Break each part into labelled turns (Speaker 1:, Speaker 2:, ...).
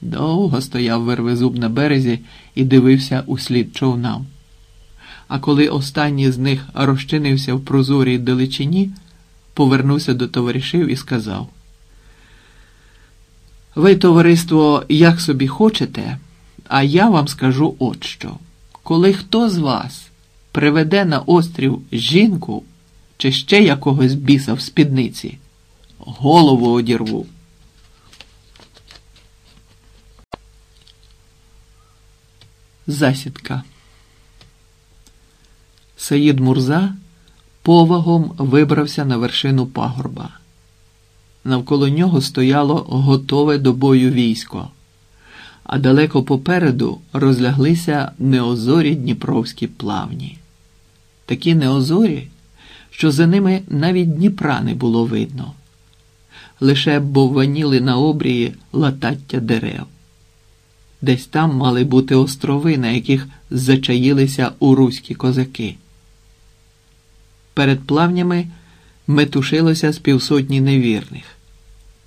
Speaker 1: Довго стояв вервезуб на березі і дивився у слід човнам. А коли останній з них розчинився в прозорій далечині, повернувся до товаришів і сказав: Ви, товариство, як собі хочете, а я вам скажу от що. Коли хто з вас приведе на острів жінку чи ще якогось біса в спідниці, голову одірву. Засідка. Саїд Мурза повагом вибрався на вершину пагорба. Навколо нього стояло готове до бою військо, а далеко попереду розляглися неозорі дніпровські плавні. Такі неозорі, що за ними навіть Дніпра не було видно, лише бовваніли на обрії латаття дерев. Десь там мали бути острови, на яких зачаїлися уруські козаки. Перед плавнями метушилося з півсотні невірних,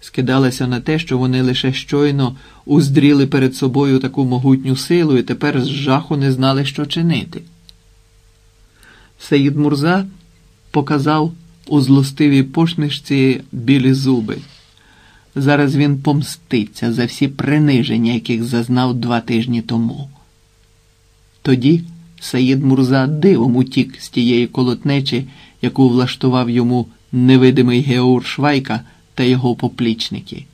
Speaker 1: скидалося на те, що вони лише щойно уздріли перед собою таку могутню силу і тепер з жаху не знали, що чинити. Саїд Мурза показав у злостивій пошнишці білі зуби. Зараз він помститься за всі приниження, яких зазнав два тижні тому. Тоді Саїд Мурза дивом утік з тієї колотнечі, яку влаштував йому невидимий Геур Швайка та його поплічники.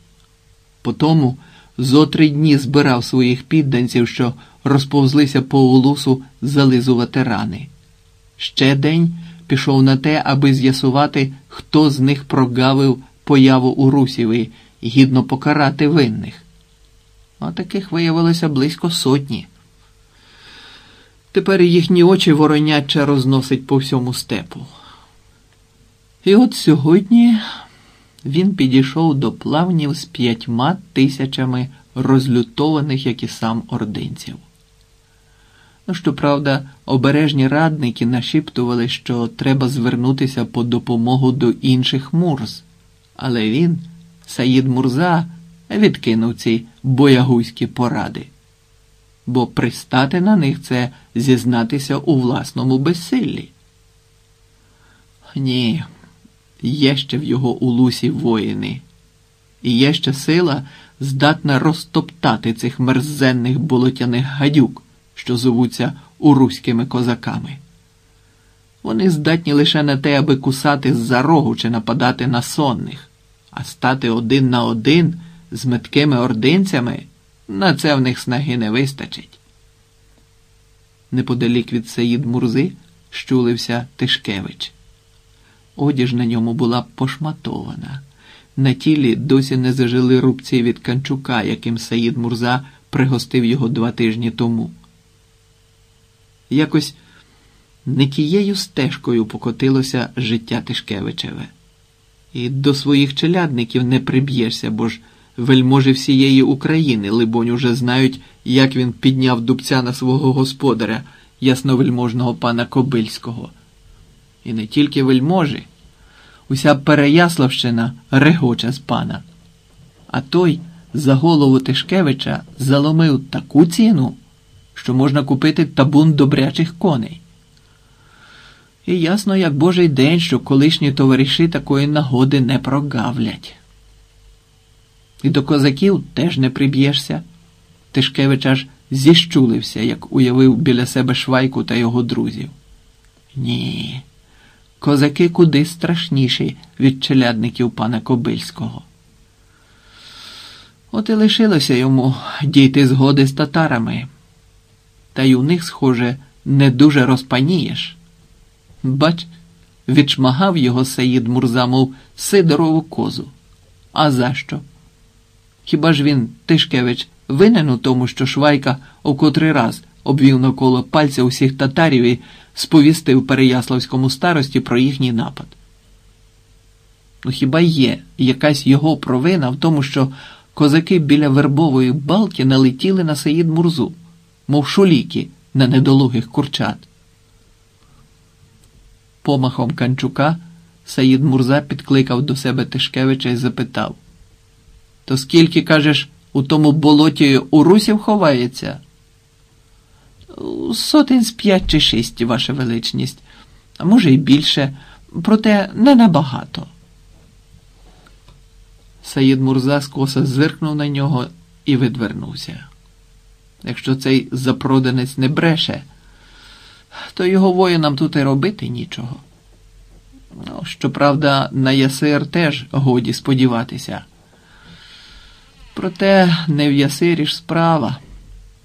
Speaker 1: Потому зо три дні збирав своїх підданців, що розповзлися по улусу зализувати рани. Ще день пішов на те, аби з'ясувати, хто з них прогавив появу у Русіві гідно покарати винних. А таких виявилося близько сотні. Тепер їхні очі вороняче розносить по всьому степу. І от сьогодні він підійшов до плавнів з п'ятьма тисячами розлютованих, як і сам ординців. Ну, щоправда, обережні радники нашіптували, що треба звернутися по допомогу до інших мурз, але він, Саїд Мурза, відкинув ці боягузькі поради, бо пристати на них це зізнатися у власному безсиллі. Ні, є ще в його улусі воїни, і є ще сила здатна розтоптати цих мерзенних болотяних гадюк що зовуться уруськими козаками. Вони здатні лише на те, аби кусати з-за рогу чи нападати на сонних, а стати один на один з меткими ординцями на це в них снаги не вистачить. Неподалік від Саїд Мурзи щулився Тишкевич. Одіж на ньому була пошматована. На тілі досі не зажили рубці від канчука, яким Саїд Мурза пригостив його два тижні тому якось не тією стежкою покотилося життя Тишкевичеве. І до своїх челядників не приб'єшся, бо ж вельможі всієї України, либонь, уже знають, як він підняв дубця на свого господаря, ясновельможного пана Кобильського. І не тільки вельможі, уся Переяславщина регоче з пана. А той за голову Тишкевича заломив таку ціну що можна купити табун добрячих коней. І ясно, як божий день, що колишні товариші такої нагоди не прогавлять. І до козаків теж не приб'єшся. Тишкевич аж зіщулився, як уявив біля себе швайку та його друзів. Ні, козаки куди страшніші від челядників пана Кобильського. От і лишилося йому дійти згоди з татарами та й у них, схоже, не дуже розпанієш. Бач, відшмагав його Саїд Мурза, мов Сидорову козу. А за що? Хіба ж він, Тишкевич, винен у тому, що Швайка у котрий раз обвів навколо пальця усіх татарів і сповістив Переяславському старості про їхній напад? Ну хіба є якась його провина в тому, що козаки біля вербової балки налетіли на Саїд Мурзу? мов шуліки на недолугих курчат. Помахом Канчука Саїд Мурза підкликав до себе Тишкевича і запитав То скільки, кажеш, у тому болоті у русів ховається? Сотень з п'ять чи шість, ваша величність, а може й більше, проте не набагато. Саїд Мурза скоса зиркнув на нього і видвернувся. Якщо цей запроданець не бреше, то його воїнам тут і робити нічого. Ну, Щоправда, на ясир теж годі сподіватися. Проте не в ясирі ж справа.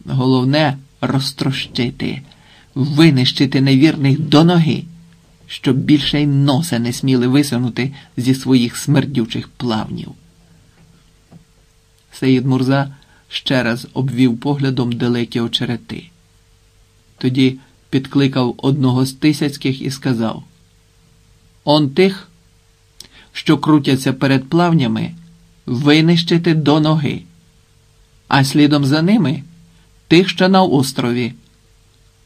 Speaker 1: Головне розтрощити, винищити невірних до ноги, щоб більше й носа не сміли висунути зі своїх смердючих плавнів. Саїд Мурза ще раз обвів поглядом далекі очерети. Тоді підкликав одного з тисяцьких і сказав: Он тих, що крутяться перед плавнями, винищити до ноги, а слідом за ними тих, що на острові,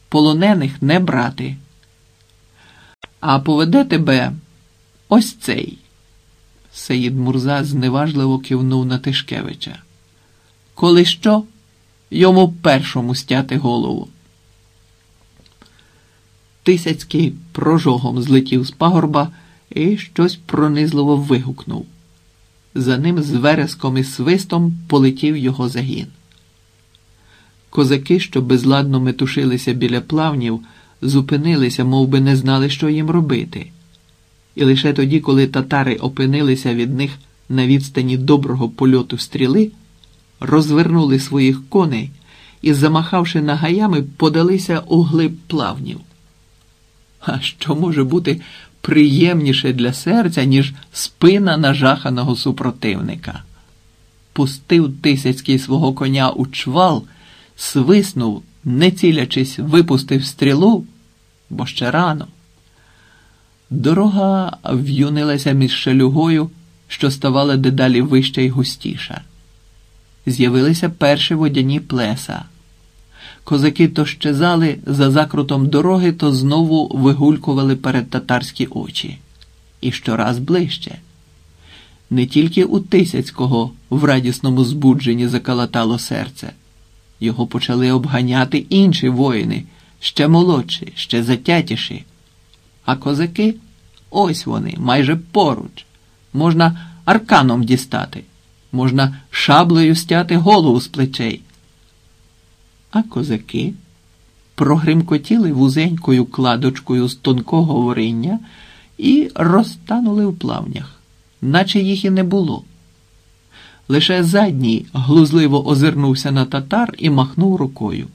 Speaker 1: полонених не брати. А поведе тебе ось цей. Сеїд Мурза зневажливо кивнув на Тишкевича. Коли що, йому першому стяти голову. Тисяцький прожогом злетів з пагорба і щось пронизливо вигукнув. За ним з вереском і свистом полетів його загін. Козаки, що безладно метушилися біля плавнів, зупинилися, мов би не знали, що їм робити. І лише тоді, коли татари опинилися від них на відстані доброго польоту стріли, розвернули своїх коней і, замахавши нагаями, подалися у глиб плавнів. А що може бути приємніше для серця, ніж спина нажаханого супротивника? Пустив тисяцький свого коня у чвал, свиснув, не цілячись, випустив стрілу, бо ще рано. Дорога в'юнилася між шелюгою, що ставала дедалі вища й густіша. З'явилися перші водяні плеса. Козаки то щезали за закрутом дороги, то знову вигулькували перед татарські очі. І щораз ближче. Не тільки у Тисяцького в радісному збудженні закалатало серце. Його почали обганяти інші воїни, ще молодші, ще затятіші. А козаки ось вони, майже поруч. Можна арканом дістати, можна шаблею стяти голову з плечей. А козаки прогримкотіли вузенькою кладочкою з тонкого вориння і розтанули в плавнях, наче їх і не було. Лише задній глузливо озирнувся на татар і махнув рукою.